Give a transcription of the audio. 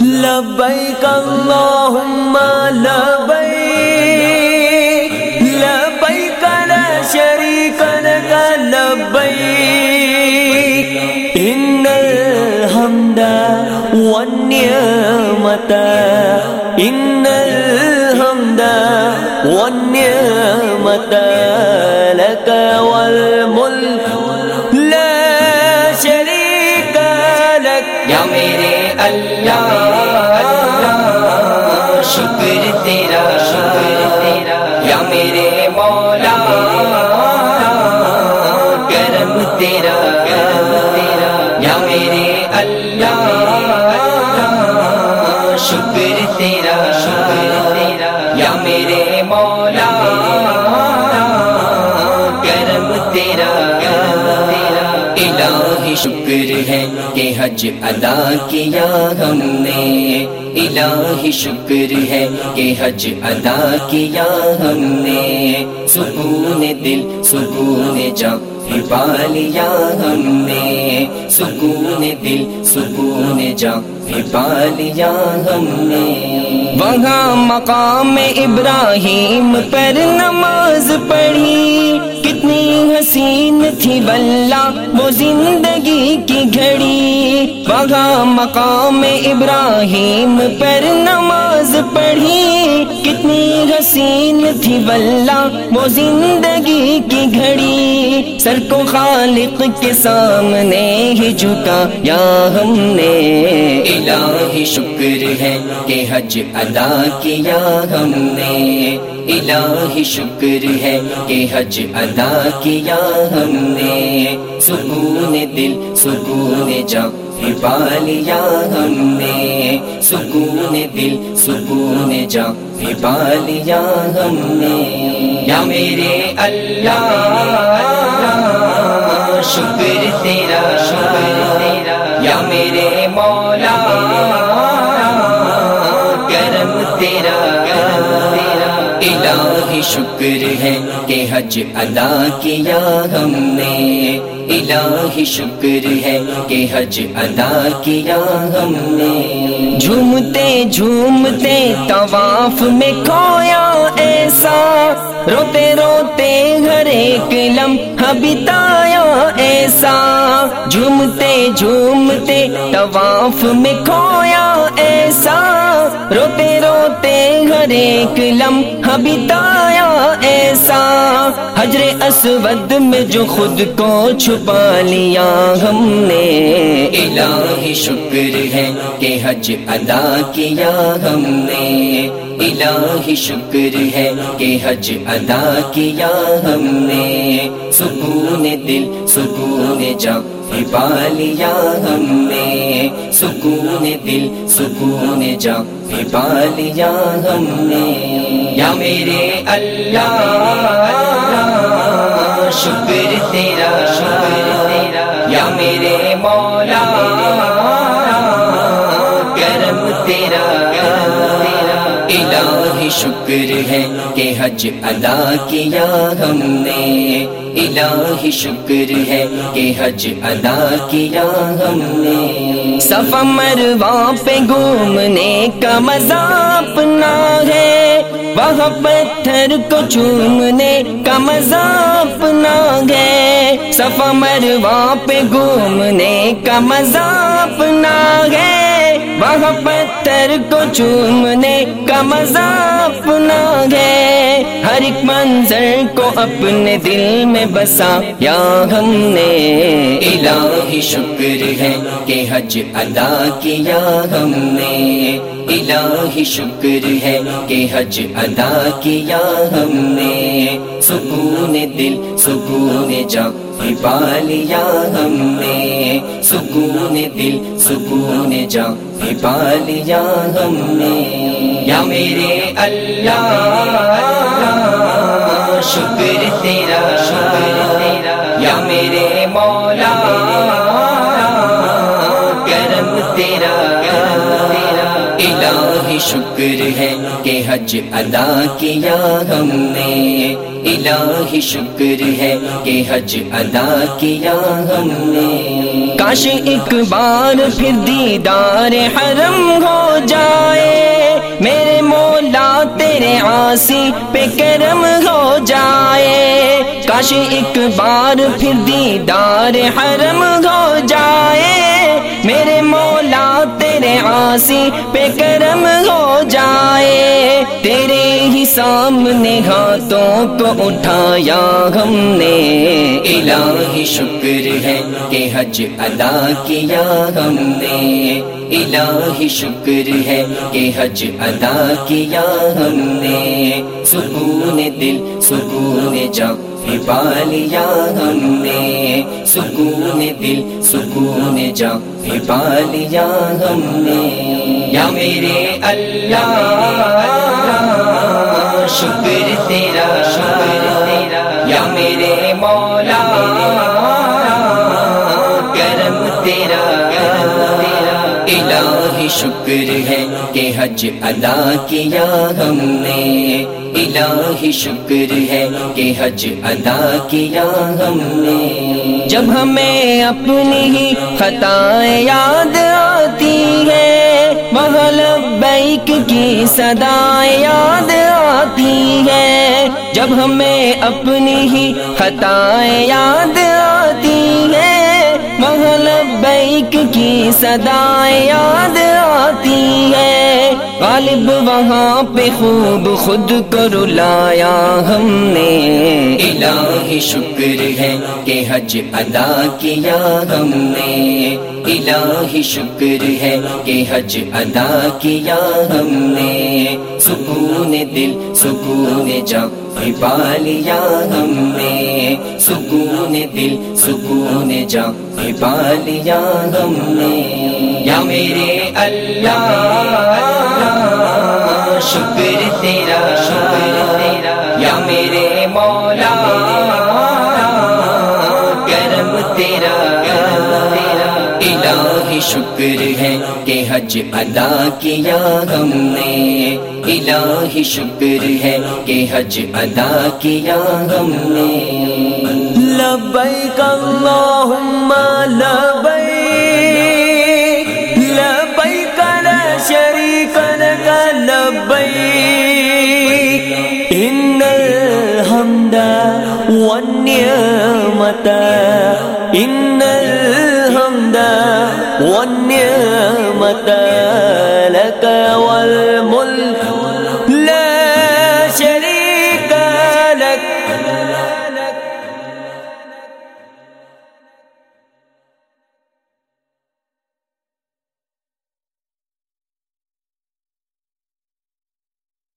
لبيك اللهم لبيك لبيك لا شريك لك لبيك إن الحمد والنعمة إن الحمد والنعمة لك والملك یا میرے اللہ، شکر تیرا شکر تیرا یا میرے مولا کرم تیرا کرم تیرا، یا میرے اللہ شکر ہے کہ حج ادا کیا ہم نے۔ الہی شکر ہے کہ حج ادا کیا ہم نے۔ سکون دل، سکون جا پا لیا ہم نے۔ سکون دل، سکون جا پا لیا ہم نے۔ وہاں مقام ابراہیم پر نماز پڑھی۔ کتنی حسین تھی واللہ وہ زندگی کی گھڑی۔ وہاں مقام ابراہیم پر نماز پڑھی۔ کتنی حسین تھی واللہ وہ زندگی کی گھڑی۔ سر کو خالق کے سامنے ہی جھکا۔ یا ہم نے الہی شکر ہے کہ حج ادا کیا ہم نے۔ الہی شکر ہے کہ حج ادا کیا ہم نے؟ سکون دل، سکون جا پا لیا ہم نے۔ سکون دل، سکون جا پا لیا ہم نے۔ یا میرے اللہ شکر تیرا شکر تیرا، یا میرے مولا شکر ہے کہ حج ادا کیا ہم نے۔ الہی شکر ہے کہ حج ادا کیا ہم نے۔ جھومتے جھومتے طواف میں کھویا ایسا۔ روتے روتے ہر ایک لمحہ بتایا ایسا۔ جھومتے جھومتے طواف میں کھویا ایسا۔ روتے روتے ہر ایک لمحہ بتایا ایسا حجر اسود میں جو خود کو چھپا لیا ہم نے الہی شکر ہے کہ حج ادا کیا ہم نے الہی شکر ہے کہ حج ادا کیا ہم نے سکون دل سکون جا پا لیا ہم نے۔ سکون دل، سکون جا پا لیا ہم نے۔ یا میرے اللہ، شکر تیرا۔ شکر تیرا یا میرے مولا، کرم تیرا۔ کرم تیرا الہی شکر ہے کہ حج ادا کیا ہم نے الہی شکر ہے کہ حج ادا کیا ہم نے صفا مروا پہ گھومنے کا مزہ اپنا ہے۔ وہاں پتھر کو چومنے کا مزہ اپنا ہے۔ صفا مروا پہ گھومنے کا مزہ اپنا ہے۔ وہاں پتھر کو چومنے کا مزہ اپنا ہے۔ ہر ایک منظر کو اپنے دل میں بسا۔ یا ہم نے الہی شکر ہے کہ حج ادا کیا ہم نے۔ الہی شکر ہے کہ حج ادا کیا ہم نے۔ سکون دل، سکون جا پا لیا ہم نے۔ سکون دل، سکون جا پا لیا ہم نے۔ یا میرے اللہ شکر تیرا شکر تیرا۔ یا میرے مولا، کرم تیرا۔ الہی شکر ہے کہ حج ادا کیا ہم نے۔ الہی شکر ہے کہ حج ادا کیا ہم نے۔ کاش ایک بار پھر دیدار حرم ہو جائے۔ میرے مولا تیرے آسی پہ کرم ہو جائے۔ کاش ایک بار پھر دیدار حرم ہو جائے تیرے آسی پہ کرم ہو جائے۔ تیرے ہی سامنے ہاتھوں کو اٹھایا ہم نے۔ الہی شکر ہے کہ حج ادا کیا ہم نے۔ الہی شکر ہے کہ حج ادا کیا ہم نے۔ سکون دل، سکون جا پا لیا ہم نے، سکون دل، سکون جا پا لیا ہم نے۔ یا میرے اللہ، شکر تیرا۔ الہی شکر ہے کہ حج ادا کیا ہم نے۔ الہی شکر ہے کہ حج ادا کیا ہم نے۔ جب ہمیں اپنی ہی خطائیں یاد آتی ہے وہ لبیک کی صدائیں یاد آتی ہے جب ہمیں اپنی ہی خطائیں یاد آتی ہے وہ لبیک کی صدائیں یاد آتی ہے۔ غالب وہاں پہ خوب خود کو رلایا ہم نے۔ الہی شکر ہے کہ حج ادا کیا ہم نے۔ الہی شکر ہے کہ حج ادا کیا ہم نے۔ نے دل، سکون جا پا لیا ہم نے۔ سکون دل، سکون جا پا لیا ہم نے۔ یا میرے اللہ، شکر تیرا شکر تیرا۔ یا میرے الہی شکر ہے کہ حج ادا کیا ہم نے۔ الہی شکر ہے کہ حج ادا کیا ہم نے۔ لبیک اللہم لبیک لبیک لا شریک لک لبیک۔ ان الحمد والنعمت، ان الحمد والنعمت